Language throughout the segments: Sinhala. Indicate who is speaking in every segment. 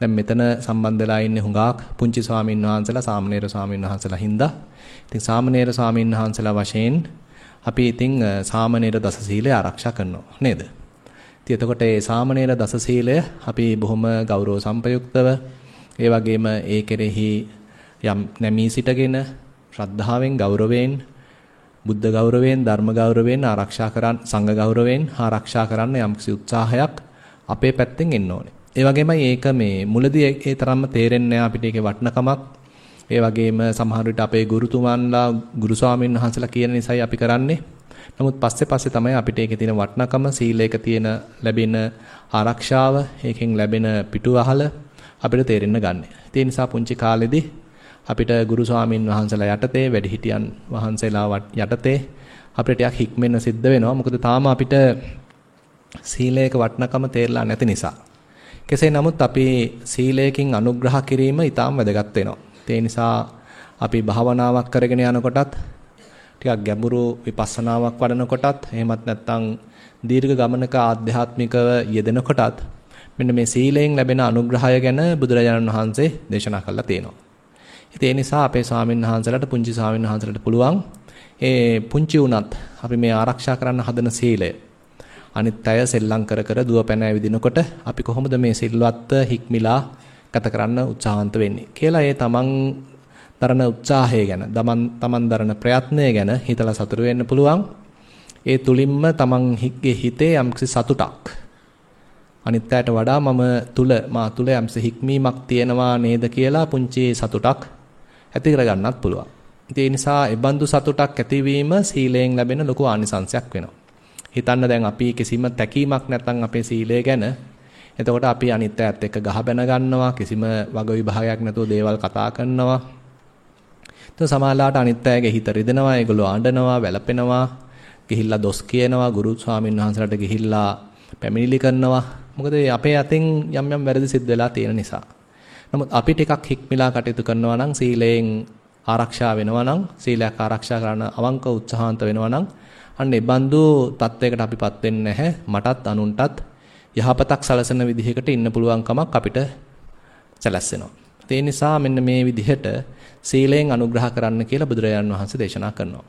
Speaker 1: දැන් මෙතන සම්බන්ධ වෙලා ඉන්නේ හුඟක් පුංචි ස්වාමීන් වහන්සේලා සාමණේර ස්වාමීන් වහන්සේලා හින්දා. ඉතින් සාමණේර ස්වාමීන් වහන්සේලා වශයෙන් අපි ඉතින් සාමණේර දස සීලය ආරක්ෂා කරනවා නේද? ඉතින් එතකොට මේ සාමණේර දස සීලය අපි බොහොම ගෞරව සම්පයුක්තව ඒ වගේම ඒ කෙරෙහි යම් නැමී සිටගෙන ශ්‍රද්ධාවෙන් ගෞරවයෙන් බුද්ධ ගෞරවයෙන් ධර්ම ගෞරවයෙන් ආරක්ෂා කරන් සංඝ ගෞරවයෙන් ආරක්ෂා කරන්න යම්කිසි උත්සාහයක් අපේ පැත්තෙන් එන්න ඕනේ. ඒ වගේමයි ඒක මේ මුලදී ඒ තරම්ම තේරෙන්නේ අපිට ඒකේ වටිනකමක්. ඒ වගේම සමහර විට අපේ ගුරුතුමන්ලා ගුරු ස්වාමීන් වහන්සේලා කියන නිසායි අපි කරන්නේ. නමුත් පස්සේ පස්සේ තමයි අපිට ඒකේ තියෙන වටිනකම, සීලයක තියෙන ලැබෙන ආරක්ෂාව, ඒකෙන් ලැබෙන පිටුවහල අපිට තේරෙන්න ගන්න. ඒ නිසා පුංචි කාලෙදී අපිට ගුරු ස්වාමින් වහන්සේලා යටතේ වැඩිහිටියන් වහන්සේලා යටතේ අපිට ටිකක් හික්මෙන්න සිද්ධ වෙනවා. මොකද තාම අපිට සීලයක වටිනකම තේරලා නැති නිසා. කෙසේ නමුත් අපි සීලයකින් අනුග්‍රහ කිරීම ඊටාම් වැදගත් වෙනවා. ඒ නිසා අපි භාවනාවක් කරගෙන යනකොටත් ටිකක් ගැඹුරු විපස්සනාවක් වඩනකොටත් එහෙමත් නැත්නම් දීර්ඝ ගමනක ආධ්‍යාත්මිකව යෙදෙනකොටත් මෙන්න මේ සීලයෙන් ලැබෙන අනුග්‍රහය ගැන බුදුරජාණන් වහන්සේ දේශනා කළා තියෙනවා. ඉතින් ඒ නිසා අපේ ස්වාමීන් වහන්සේලාට පුංචි ස්වාමීන් වහන්සේලාට පුළුවන් ඒ පුංචි උනත් අපි මේ ආරක්ෂා කරන්න හදන සීලය අනිත් අය සෙල්ලම් කර කර දුව පැන ඇවිදිනකොට අපි කොහොමද මේ සිල්වත් හික්මිලා ගත කරන්න උත්සාහන්ත වෙන්නේ කියලා ඒ තමන් දරන උත්සාහය ගැන තමන් තමන් දරන ප්‍රයත්නය ගැන හිතලා සතුටු වෙන්න පුළුවන් ඒ තුලින්ම තමන්ගේ හිතේ යම්කිසි සතුටක් අනිත් අයට වඩා මම තුල මා තුල යම්කිසි හික්මීමක් තියෙනවා නේද කියලා පුංචි සතුටක් ඇති කරගන්නත් පුළුවන්. ඒ නිසා ඒ බඳු සතුටක් ඇතිවීම සීලයෙන් ලැබෙන ලොකු ආනිසංශයක් වෙනවා. හිතන්න දැන් අපි කිසිම තැකීමක් නැත්නම් අපේ සීලය ගැන එතකොට අපි අනිත් අයත් එක්ක ගහ බැන ගන්නවා කිසිම වග විභාගයක් නැතුව දේවල් කතා කරනවා. එතකොට සමාජලාට අනිත් අයගේ හිත රිදෙනවා, ඒගොල්ලෝ ආඬනවා, වැළපෙනවා, ගිහිල්ලා දොස් කියනවා, ගුරු ස්වාමීන් වහන්සේලාට ගිහිල්ලා පැමිණිලි කරනවා. මොකද අපේ අතින් යම් යම් වැරදි සිද්ධ වෙලා තියෙන නිසා. නමුත් අපි ටිකක් හික්මිලා කටයුතු කරනවා නම් සීලයෙන් ආරක්ෂා වෙනවා නම් සීලයක් ආරක්ෂා කරන අවංක උත්සාහන්ත වෙනවා නම් අන්න ඒ බඳු තත්වයකට අපිපත් වෙන්නේ නැහැ. මටත් අනුන්ටත් යහපතක් සලසන විදිහකට ඉන්න පුළුවන්කමක් අපිට සැලසෙනවා. ඒ නිසා මෙන්න මේ විදිහට සීලයෙන් අනුග්‍රහ කරන්න කියලා බුදුරජාණන් වහන්සේ දේශනා කරනවා.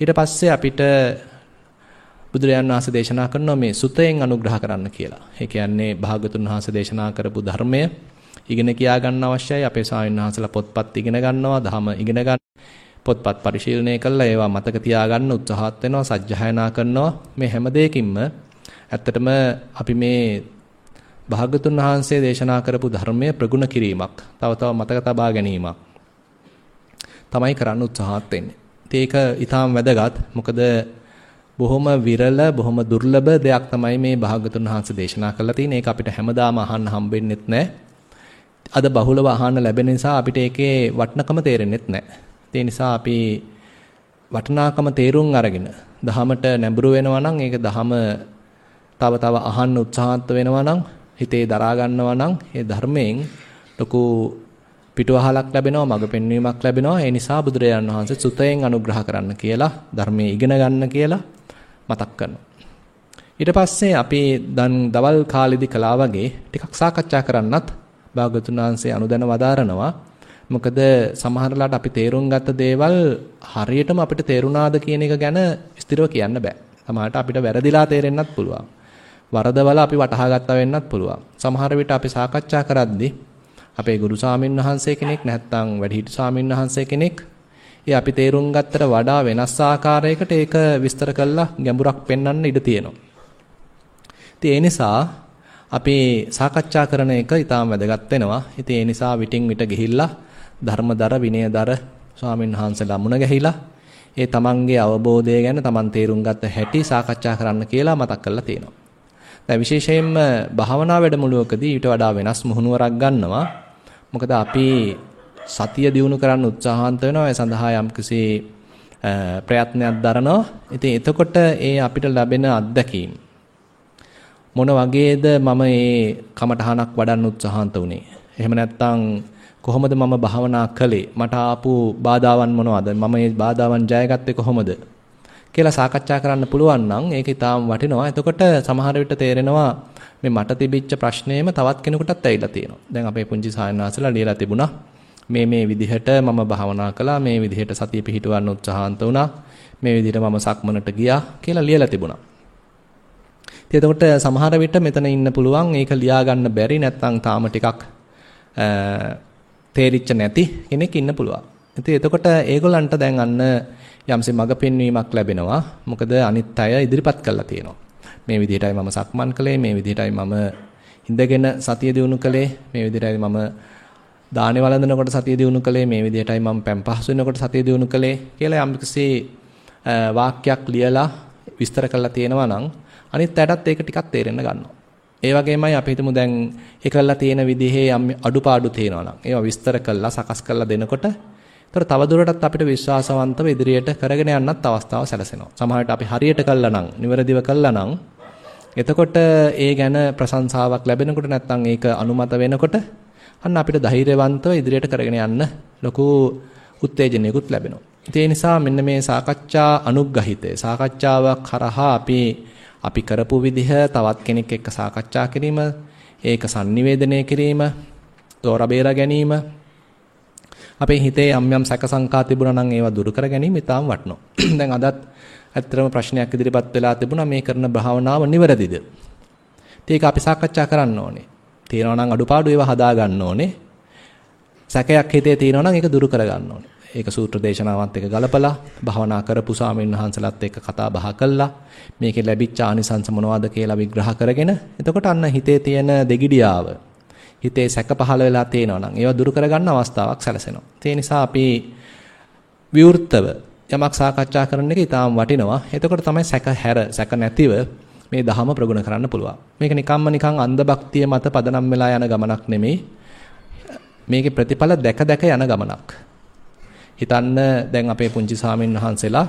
Speaker 1: ඊට පස්සේ අපිට බුදුරජාණන් වහන්සේ දේශනා කරනවා මේ සුතයෙන් අනුග්‍රහ කරන්න කියලා. ඒ කියන්නේ භාගතුන් වහන්සේ දේශනා කරපු ධර්මය ඉගෙන කියා ගන්න අවශ්‍යයි. අපේ ස්වාමීන් වහන්සේලා පොත්පත් ඉගෙන ගන්නවා, ධහම ඉගෙන ගන්න. පොත්පත් පරිශීලනය කළා ඒවා මතක තියාගන්න උත්සාහත් වෙනවා, සජ්ජායනා කරනවා. මේ හැම දෙයකින්ම ඇත්තටම අපි මේ භාගතුන් වහන්සේ දේශනා කරපු ධර්මය ප්‍රගුණ කිරීමක්, තව තව මතක තබා ගැනීමක් තමයි කරන්න උත්සාහත් වෙන්නේ. ඒක ඊටාම් වැදගත්. මොකද බොහොම විරල බොහොම දුර්ලභ දෙයක් තමයි මේ භාගතුන් වහන්සේ දේශනා කරලා තියෙන්නේ. ඒක අපිට හැමදාම අහන්න හම්බෙන්නෙත් නැහැ. අද බහුලව අහන්න ලැබෙන නිසා අපිට ඒකේ වටිනකම තේරෙන්නෙත් නැහැ. ඒ නිසා අපි වටිනාකම තේරුම් අරගෙන දහමට නැඹුරු වෙනවා නම් ඒක දහම තව තව අහන්න උත්සාහන්ත වෙනවා නම් හිතේ දරා ගන්නවා නම් ඒ ධර්මයෙන් ලොකු පිටුවහලක් ලැබෙනවා මඟ පෙන්වීමක් ලැබෙනවා ඒ නිසා බුදුරජාණන් වහන්සේ සුතයෙන් අනුග්‍රහ කරන්න කියලා ධර්මයේ ඉගෙන ගන්න කියලා මතක් කරනවා. ඊට පස්සේ අපි දැන් දවල් කාලෙදි කළා වගේ ටිකක් සාකච්ඡා කරන්නත් භාගතුන් වහන්සේ අනුදැන වදාරනවා. මොකද සමහරලාට අපි තේරුම් ගත්ත දේවල් හරියටම අපිට තේරුණාද කියන එක ගැන ස්ථිරව කියන්න බෑ. සමහරට අපිට වැරදිලා තේරෙන්නත් පුළුවන්. වරදවල අපි වටහා ගත්තා වෙන්නත් පුළුවන්. සමහර විට අපි සාකච්ඡා කරද්දී අපේ ගුරු ස්වාමින් වහන්සේ කෙනෙක් නැත්නම් වැඩිහිටි ස්වාමින් වහන්සේ කෙනෙක් ඒ අපි තේරුම් ගත්තට වඩා වෙනස් ආකාරයකට ඒක විස්තර කළා ගැඹුරක් පෙන්වන්න ඉඩ තියෙනවා. ඉතින් ඒ නිසා අපි සාකච්ඡා කරන එක ඊටාම වැදගත් වෙනවා. ඉතින් ඒ නිසා විටින් විට ගිහිල්ලා ධර්මදර විනයදර ස්වාමින් වහන්සේලා මුණ ගැහිලා ඒ තමන්ගේ අවබෝධය ගැන තමන් තේරුම් ගත්ත හැටි සාකච්ඡා කරන්න කියලා මතක් කරලා තියෙනවා. දැන් විශේෂයෙන්ම භාවනා වැඩමුළුවකදී ඊට වඩා වෙනස් මුහුණුවරක් ගන්නවා. මොකද අපි සතිය දිනු කරන්න උත්සාහන්ත වෙනවා. ඒ සඳහා යම්කිසි ප්‍රයත්නයක් දරනවා. ඉතින් එතකොට ඒ අපිට ලැබෙන අත්දැකීම් මොන වගේද මම මේ කමඨහනක් වඩන්න උත්සාහන්ත උනේ. එහෙම නැත්නම් කොහොමද මම භාවනා කළේ? මට ආපු බාධාවන් මොනවද? මම මේ බාධාවන් ජයගත්තේ කොහොමද? කියලා සාකච්ඡා කරන්න පුළුවන් නම් ඒක ඊටාම් වටිනවා. එතකොට සමහර විට තේරෙනවා මේ මට තිබිච්ච ප්‍රශ්නේම තවත් කෙනෙකුටත් ඇවිල්ලා තියෙනවා. දැන් අපේ පුංචි සායනාසලා ලියලා තිබුණා. මේ මේ විදිහට මම භාවනා කළා. මේ විදිහට සතිය පිහිටවන්න උත්සාහන්ත වුණා. මේ විදිහට මම සක්මනට ගියා කියලා ලියලා තිබුණා. ඉතින් එතකොට සමහර විට මෙතන ඉන්න පුළුවන් ඒක ලියා ගන්න බැරි නැත්නම් තාම ටිකක් තේරිච්ච නැති කෙනෙක් ඉන්න පුළුවන්. ඉතින් එතකොට ඒගොල්ලන්ට දැන් අන්න යම්සේ මඟ පෙන්වීමක් ලැබෙනවා. මොකද අනිත් අය ඉදිරිපත් කළා තියෙනවා. මේ විදිහටයි මම සක්මන් කළේ, මේ විදිහටයි මම ඉඳගෙන සතිය දිනු කළේ, මේ විදිහටයි මම දානේ වළඳනකොට සතිය දිනු කළේ, මේ විදිහටයි මම පම් පහසු වෙනකොට සතිය දිනු කළේ කියලා යම්කිසි වාක්‍යයක් ලියලා විස්තර කරලා තියෙනවා නම් අනිත් අයටත් ඒක ටිකක් තේරෙන්න ගන්නවා. ඒ වගේමයි අපි හිතමු දැන් ඒකල්ලා තියෙන විදිහේ යම් අඩුපාඩු තියෙනවා නම් ඒවා විස්තර කරලා සකස් කරලා දෙනකොට ඒතර තවදුරටත් අපිට විශ්වාසවන්තව ඉදිරියට කරගෙන යන්නත් අවස්ථාව සැලසෙනවා. සමහරවිට අපි හරියට කළා නම්, නිවැරදිව කළා නම් එතකොට ඒ ගැන ප්‍රශංසාවක් ලැබෙනකොට නැත්නම් ඒක අනුමත වෙනකොට අන්න අපිට ධෛර්යවන්තව ඉදිරියට කරගෙන යන්න ලොකු උත්තේජනයකුත් ලැබෙනවා. ඒ නිසා මෙන්න මේ සාකච්ඡා අනුග්‍රහිතය සාකච්ඡාවක් කරහා අපි අපි කරපු විදිහ තවත් කෙනෙක් එක්ක සාකච්ඡා කිරීම ඒක sannivedanaya කිරීම තෝර බේර ගැනීම අපේ හිතේ යම් යම් සැක සංකා තිබුණා නම් ඒවා දුරු කර ගැනීම ඉතාම වටිනවා. දැන් අදත් ඇත්තටම ප්‍රශ්නයක් ඉදිරිපත් වෙලා තිබුණා මේ කරන භාවනාව නිවැරදිද? ඒක අපි සාකච්ඡා කරන්න ඕනේ. තියෙනවා නම් අඩුපාඩු ඒවා හදා ගන්න ඕනේ. සැකයක් හිතේ තියෙනවා නම් ඒක දුරු කර ගන්න ඕනේ. ඒක සූත්‍ර දේශනාවත් එක්ක ගලපලා භාවනා කරපු ස්වාමීන් වහන්සලාත් එක්ක කතා බහ කළා. මේකේ ලැබිච්ච ආනිසංස මොනවද කියලා විග්‍රහ කරගෙන එතකොට අන්න හිතේ තියෙන දෙගිඩියාව හිතේ සැක පහළ වෙලා තේනවා නම් ඒවා දුරු කරගන්න අවස්ථාවක් සැලසෙනවා. ඒ නිසා අපි විවෘතව යමක් සාකච්ඡා කරන එක ඊටාම් වටිනවා. එතකොට තමයි සැක හැර සැක නැතිව මේ ධහම ප්‍රගුණ කරන්න පුළුවන්. මේක නිකම්ම නිකං අන්ධ භක්තිය මත පදනම් වෙලා යන ගමනක් නෙමෙයි. මේකේ ප්‍රතිඵල දැක දැක යන ගමනක්. හිතන්න දැන් අපේ පුංචි සාමින් වහන්සේලා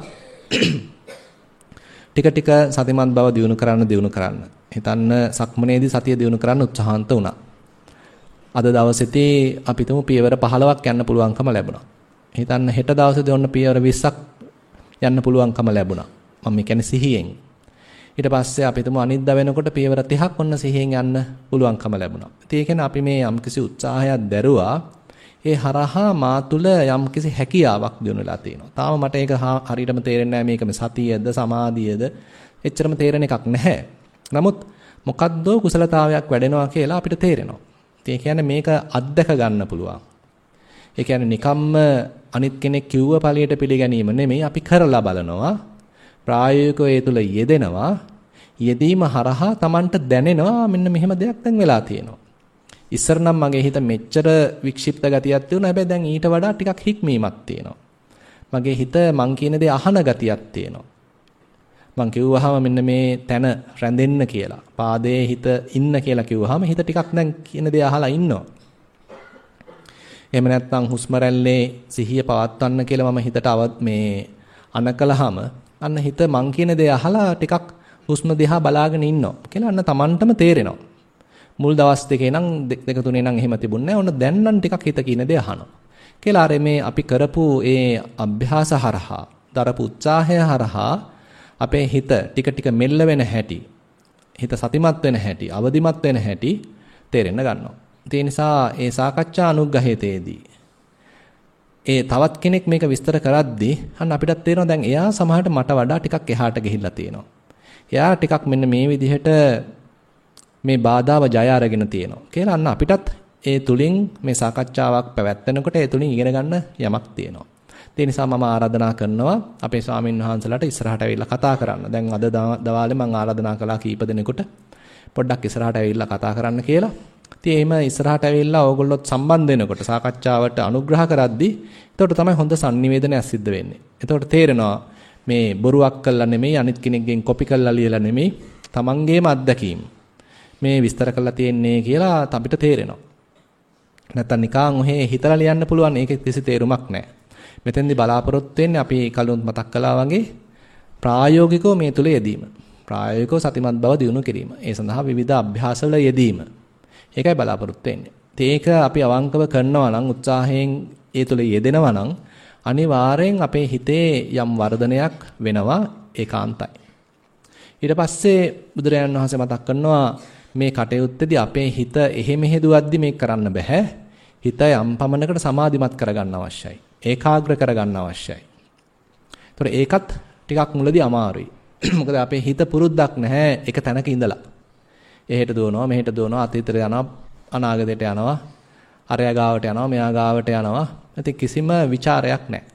Speaker 1: ටික ටික සතිමත් බව දිනු කරන්න දිනු කරන්න. හිතන්න සක්මනේදී සතිය දිනු කරන්න උත්සාහන්ත වුණා. අද දවසේදී අපි තුමු පියවර 15ක් යන්න පුළුවන්කම ලැබුණා. හිතන්න හෙට දවසේදී ඔන්න පියවර 20ක් යන්න පුළුවන්කම ලැබුණා. මම කියන්නේ සිහියෙන්. ඊට පස්සේ අපි තුමු අනිද්දා වෙනකොට පියවර 30ක් ඔන්න සිහියෙන් යන්න පුළුවන්කම ලැබුණා. ඉතින් ඒ කියන්නේ අපි මේ යම්කිසි උත්සාහයක් දැරුවා. ඒ හරහා මා තුල යම්කිසි හැකියාවක් දිනු වෙලා තියෙනවා. තාම මට ඒක හරියටම තේරෙන්නේ නැහැ මේක මේ සතියද සමාධියද එච්චරම තේරෙන එකක් නැහැ. නමුත් මොකද්ද කුසලතාවයක් වැඩෙනවා කියලා අපිට තේරෙනවා. ඒ කියන්නේ මේක අත්දක ගන්න පුළුවන්. ඒ කියන්නේ නිකම්ම අනිත් කෙනෙක් කිව්ව ඵලයට පිළිගැනීම නෙමෙයි අපි කරලා බලනවා. ප්‍රායෝගිකව ඒ තුල යෙදෙනවා. යෙදීම හරහා Tamanට දැනෙනවා මෙන්න මෙහෙම දෙයක් දැන් වෙලා තියෙනවා. ඉස්සර නම් මගේ හිත මෙච්චර වික්ෂිප්ත ගතියක් තියුණා. හැබැයි දැන් ඊට වඩා ටිකක් හික්මීමක් තියෙනවා. මගේ හිත මං කියන දේ අහන ගතියක් තියෙනවා. මං කිව්වහම මෙන්න මේ තැන රැඳෙන්න කියලා. පාදයේ හිත ඉන්න කියලා කිව්වහම හිත ටිකක් දැන් කියන දේ අහලා ඉන්නවා. එහෙම නැත්නම් හුස්ම රැල්ලේ සිහිය පවත්වන්න කියලා මම හිතට මේ අනකලහම අන්න හිත මං කියන දේ අහලා ටිකක් හුස්ම දිහා බලාගෙන ඉන්නවා කියලා අන්න Tamanටම තේරෙනවා. මුල් දවස් දෙකේ නම් දෙක තුනේ නම් එහෙම තිබුණේ නැහැ. ඔන්න දැන් නම් ටිකක් හිත කියන දේ අහනවා. කියලා අර මේ අපි කරපු ඒ අභ්‍යාස හරහා, දරපු උත්සාහය හරහා අපේ හිත ටික ටික මෙල්ල වෙන හැටි, හිත සතිමත් වෙන හැටි, අවදිමත් වෙන හැටි තේරෙන්න ගන්නවා. ඒ නිසා ඒ සාකච්ඡා අනුග්‍රහයේදී ඒ තවත් කෙනෙක් මේක විස්තර කරද්දී අන්න අපිටත් තේරෙනවා දැන් එයා සමහරට මට වඩා ටිකක් එහාට ගිහිල්ලා තියෙනවා. එයා ටිකක් මෙන්න මේ විදිහට මේ බාධාව ජය අරගෙන තියෙනවා කියලා අන්න අපිටත් ඒ තුලින් මේ සාකච්ඡාවක් පැවැත්වෙනකොට ඒ තුලින් ඉගෙන ගන්න යමක් තියෙනවා. ඒ නිසා මම ආරාධනා කරනවා අපේ ස්වාමින් වහන්සේලාට ඉස්සරහට ඇවිල්ලා කතා කරන්න. දැන් අද දවාලේ මම ආරාධනා කළා කීප දෙනෙකුට පොඩ්ඩක් ඉස්සරහට ඇවිල්ලා කතා කරන්න කියලා. ඉතින් එහෙම ඉස්සරහට ඇවිල්ලා ඕගොල්ලොත් සම්බන්ධ වෙනකොට සාකච්ඡාවට අනුග්‍රහ කරද්දී එතකොට තමයි හොඳ sannivedanaya සිද්ධ වෙන්නේ. එතකොට තේරෙනවා මේ බොරුවක් කළා නෙමෙයි අනිත් කෙනෙක්ගෙන් කොපි කළා ලියලා නෙමෙයි තමන්ගේම අත්දැකීම් මේ විස්තර කරලා තියෙන්නේ කියලා අපිට තේරෙනවා. නැත්තම් නිකන් ඔහේ හිතලා ලියන්න පුළුවන් ඒකේ කිසි තේරුමක් නැහැ. මෙතෙන්දී බලාපොරොත්තු වෙන්නේ අපි කලුත් මතක් කළා වගේ ප්‍රායෝගිකව මේ තුල යෙදීම. ප්‍රායෝගිකව සතිමත් බව දිනු කිරීම. ඒ සඳහා විවිධ අභ්‍යාසවල යෙදීම. ඒකයි බලාපොරොත්තු වෙන්නේ. ඒක අපි අවංකව කරනවා නම් උත්සාහයෙන් ඒ තුල යෙදෙනවා නම් අනිවාර්යෙන් අපේ හිතේ යම් වර්ධනයක් වෙනවා. ඒකාන්තයි. ඊට පස්සේ බුදුරජාණන් වහන්සේ මතක් කරනවා මේ කටයුත්තේදී අපේ හිත එහෙ මෙහෙ දුවද්දි මේක කරන්න බෑ. හිත යම් පමණකට සමාධිමත් කරගන්න අවශ්‍යයි. ඒකාග්‍ර කරගන්න අවශ්‍යයි. ඒතර ඒකත් ටිකක් මුලදී අමාරුයි. මොකද අපේ හිත පුරුද්දක් නැහැ එක තැනක ඉඳලා. එහෙට දුවනවා මෙහෙට දුවනවා අතීතයට යනවා අනාගතයට යනවා අරයා ගාවට යනවා මෙයා ගාවට යනවා. ඉතින් කිසිම ਵਿਚාරයක් නැහැ.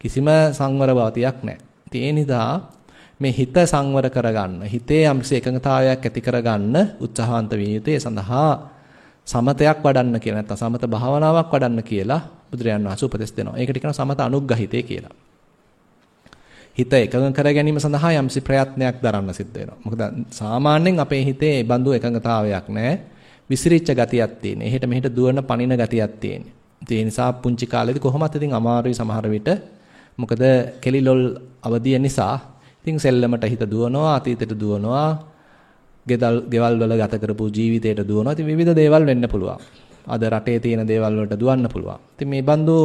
Speaker 1: කිසිම සංවර භාවතියක් නැහැ. ඉතින් ඒ නිසා මේ හිත සංවර කරගන්න හිතේ යම්කිසි එකඟතාවයක් ඇති කරගන්න උත්සාහවන්ත විය යුතුයි. සඳහා සමතයක් වඩන්න කියලා නැත්නම් සමත භාවනාවක් වඩන්න කියලා බුදුරජාණන් වහන්සේ උපදෙස් දෙනවා. ඒකට කියනවා සමත අනුග්‍රහිතය කියලා. හිත එකඟ කර ගැනීම සඳහා යම්සි ප්‍රයත්නයක් දරන්න සිද්ධ වෙනවා. මොකද සාමාන්‍යයෙන් අපේ හිතේ බඳු එකඟතාවයක් නැහැ. විසිරිච්ච ගතියක් තියෙන. එහෙට මෙහෙට දුවන පනින ගතියක් තියෙන. ඒ නිසා පුංචි කාලේදී කොහොමත් ඉතින් අමාරුයි සමහර විට. මොකද කෙලිලොල් අවදිය නිසා ඉතින් සෙල්ලමට හිත දුවනවා, අතීතයට දුවනවා, ගෙදල් ගෙවල් වල ගත කරපු ජීවිතයට දුවනවා. ඉතින් විවිධ දේවල් වෙන්න පුළුවන්. අද රටේ තියෙන දේවල් වලට දුවන්න පුළුවන්. ඉතින් මේ බඳු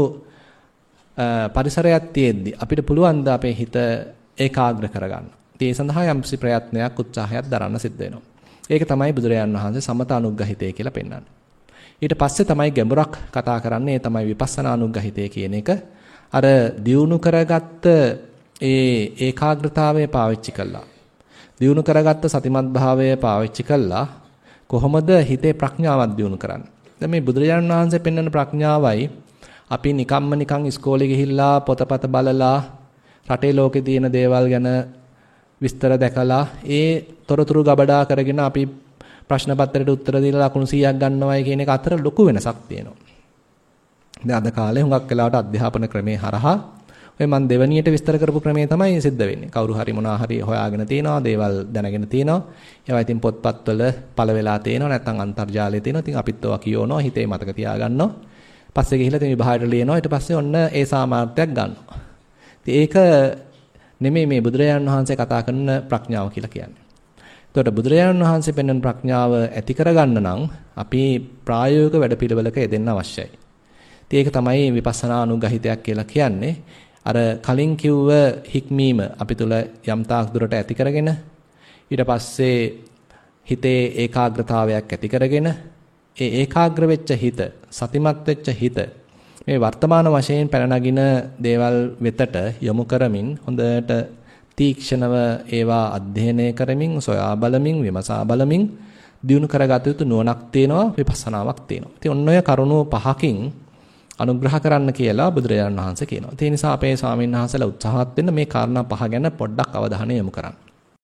Speaker 1: පරිසරයක් තියෙද්දි අපිට පුළුවන් ද අපේ හිත ඒකාග්‍ර කරගන්න. ඉතින් ඒ සඳහා යම්සි ප්‍රයත්නයක් උත්සාහයක් දරන්න සිද්ධ වෙනවා. ඒක තමයි බුදුරජාන් වහන්සේ සමත අනුග්‍රහිතය කියලා පෙන්වන්නේ. ඊට පස්සේ තමයි ගැඹුරක් කතා කරන්නේ ඒ තමයි විපස්සනා අනුග්‍රහිතය කියන එක. අර දියුණු කරගත්ත ඒ ඒකාග්‍රතාවය පාවිච්චි කළා. දියුණු කරගත්ත සතිමත් භාවය පාවිච්චි කළා. කොහොමද හිතේ ප්‍රඥාවක් දියුණු කරන්නේ? දැන් මේ බුදුරජාණන් වහන්සේ පෙන්වන ප්‍රඥාවයි අපි නිකම්ම නිකන් ඉස්කෝලේ ගිහිල්ලා පොතපත බලලා රටේ ලෝකේ තියෙන දේවල් ගැන විස්තර දැකලා ඒ තොරතුරු ගබඩා කරගෙන අපි ප්‍රශ්න පත්‍රයට උත්තර දීලා ලකුණු 100ක් ගන්නවයි කියන එක අතර ලොකු වෙනසක් තියෙනවා. දැන් අද කාලේ හුඟක් වෙලාවට අධ්‍යාපන ක්‍රමේ හරහා ඔය මම දෙවණියට විස්තර කරපු ක්‍රමේ තමයි සිද්ධ වෙන්නේ. කවුරු හරි මොනවා හරි හොයාගෙන තියනවා, දේවල් දැනගෙන තියනවා. ඒවා ඉතින් පොත්පත්වල පළ වෙලා තියෙනවා, නැත්නම් අන්තර්ජාලයේ තියෙනවා. ඉතින් අපිත් ඔවා කියවනවා, හිතේ මතක තියාගන්නවා. පස්සේ ගිහිල්ලා ඉතින් විභාගයට ලියනවා. ඊට පස්සේ ඔන්න ඒ සාමාර්ථයක් ගන්නවා. ඉතින් ඒක නෙමෙයි මේ බුදුරජාණන් වහන්සේ කතා කරන ප්‍රඥාව කියලා කියන්නේ. එතකොට බුදුරජාණන් වහන්සේ පෙන්වන ප්‍රඥාව ඇති කරගන්න නම් අපි ප්‍රායෝගික වැඩපිළිවෙලක යෙදෙන්න අවශ්‍යයි. ඉතින් ඒක තමයි විපස්සනා අනුගහිතයක් කියලා කියන්නේ. අර කලින් කිව්ව හික්මීම අපි තුල යම් තාක් දුරට ඇති කරගෙන ඊට පස්සේ හිතේ ඒකාග්‍රතාවයක් ඇති කරගෙන ඒ ඒකාග්‍ර වෙච්ච හිත සතිමත් වෙච්ච හිත මේ වර්තමාන වශයෙන් පැන නගින දේවල් වෙතට යොමු කරමින් හොඳට තීක්ෂණව ඒවා අධ්‍යයනය කරමින් සොයා බලමින් විමසා බලමින් දියුණු කරගත යුතු නුවණක් තියෙනවා විපස්සනාවක් තියෙනවා. ඉතින් ඔන්න ඔය කරුණු පහකින් අනුග්‍රහ කරන්න කියලා බුදුරජාණන් වහන්සේ කියනවා. ඒ නිසා අපේ ස්වාමීන් වහන්සේලා උත්සාහවත් වෙන්න මේ කාරණා පහ ගැන පොඩ්ඩක් අවධානය යොමු කරන්න.